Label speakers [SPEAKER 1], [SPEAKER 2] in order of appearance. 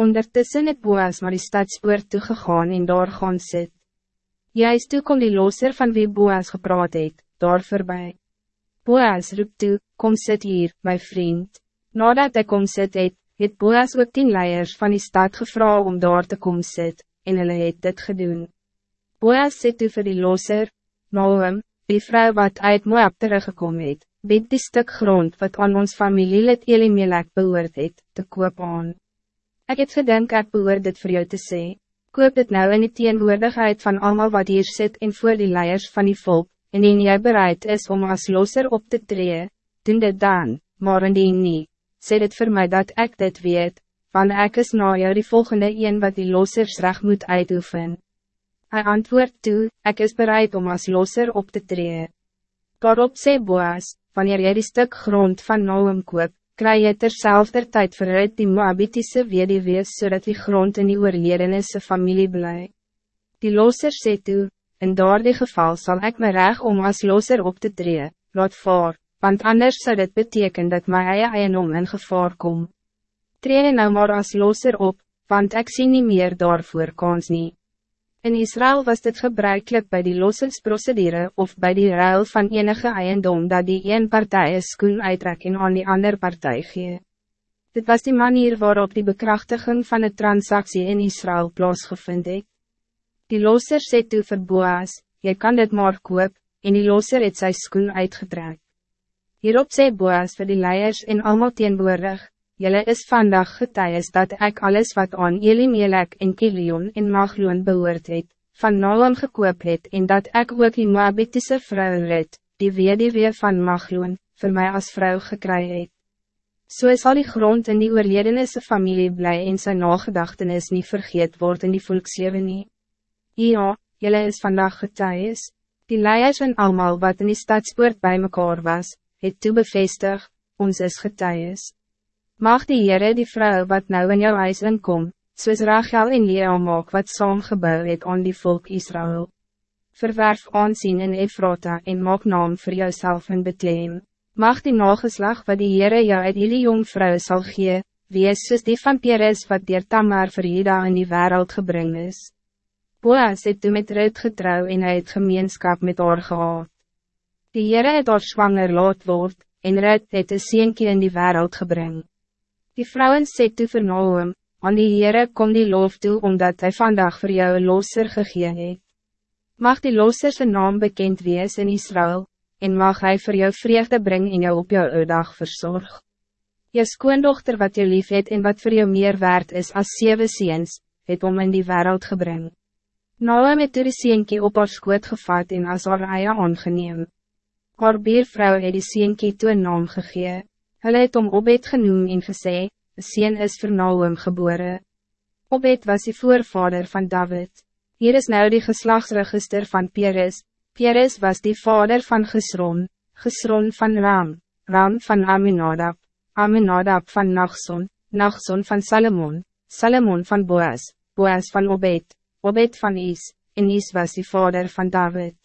[SPEAKER 1] Ondertussen het Boas maar die stadspoort toegegaan en daar gaan sit. Juist toe kom die loser van wie Boas gepraat het, daar voorbij. Boas roep toe, kom sit hier, my vriend. Nadat hij kom sit het, het Boas ook tien leiers van die stad gevra om daar te kom sit, en hulle het dit gedoen. Boas sê toe vir die loser, Noem, die vrouw wat uit Moab teruggekom het, bied die stuk grond wat aan ons familielid Elimelek behoort het, te koop aan. Ik het gedink ek behoort dit voor jou te sê, koop dit nou in die teenwoordigheid van allemaal wat hier zit en voor die leiers van die volk, en in jy bereid is om als loser op te treden, doen dit dan, maar indien nie, sê dit voor mij dat ik dit weet, van ek is na jou die volgende een wat die losers recht moet uitoefen. Hij antwoordt toe, ik is bereid om als loser op te treden. Daarop sê Boas, wanneer jy die stuk grond van Noem koop, kry jy terzelfde tijd vooruit die Moabitische wees zodat die grond in die oorledenisse familie bly. Die loser sê toe, in daardie geval zal ik me reg om als loser op te treden, laat voor want anders zou dit betekenen dat my eie eiendom in gevaar kom. Tree nou maar als loser op, want ik zie niet meer daarvoor kans nie. In Israël was dit gebruikelijk bij die lossingsprocedure of bij die ruil van enige eiendom dat die een partij een skoen uittrek en aan die ander partij gee. Dit was die manier waarop die bekrachtiging van de transactie in Israël plaatsgevind het. Die losser sê toe vir Boas, jy kan dit maar koop, en die losser het sy skoen uitgetrek. Hierop sê Boas vir die leiers en allemaal teenwoordig, Jelle is vandag getuies dat ik alles wat aan Elimelek en Kilion en Magloon behoort het, van Noam gekoop het en dat ik ook die Moabitische vrou red, die weduwee van Magloon, voor mij als vrouw gekry het. So is al die grond in die oorledenisse familie blij en sy nagedachtenis niet vergeet word in die volkslewe nie. Ja, jelle is vandag getuies, die leiers en allemaal wat in die stadspoort bij mekaar was, het toe bevestig, ons is getuies. Mag die Heere die vrouw wat nou in jou huis inkom, soos Rachel en Lea maak wat saamgebouw het aan die volk Israël. Verwerf aansien in Efrata en maak naam voor jouself in Bethlehem. Mag die nageslag wat die Heere jou uit die jong vrou sal gee, wees soos die van Peres wat dier Tamar vir Jeda in die wereld gebring is. Boas het toe met Ruit getrouw en hy het gemeenskap met haar gehad. Die Heere het haar zwanger laat word, en Rut het een sienkie in die wereld gebring. Die vrouwen sê toe vir Noem, aan die Heere kom die loof toe, omdat hij vandaag voor jou een loser gegee het. Mag die loser zijn naam bekend wees in Israël, en mag hij voor jou vreugde brengen en jou op jou oudag verzorg. Je skoondochter wat je lief het en wat voor jou meer waard is als zeven ziens, het om in die wereld gebring. Noem het toe die sienkie op haar skoot gevat en as haar eie aangeneem. Haar beervrou het die sienkie toe een naam gegee. Hulle het om Obed genoem en gesê, een sien is vir Naum gebore. Obed was die voorvader van David. Hier is nou die geslagsregister van Peres. Peres was die vader van Gesron, Gesron van Ram, Ram van Aminadab, Aminadab van Nachson, Nachson van Salomon, Salomon van Boas, Boas van Obed, Obed van Is, en Is was die vader van David.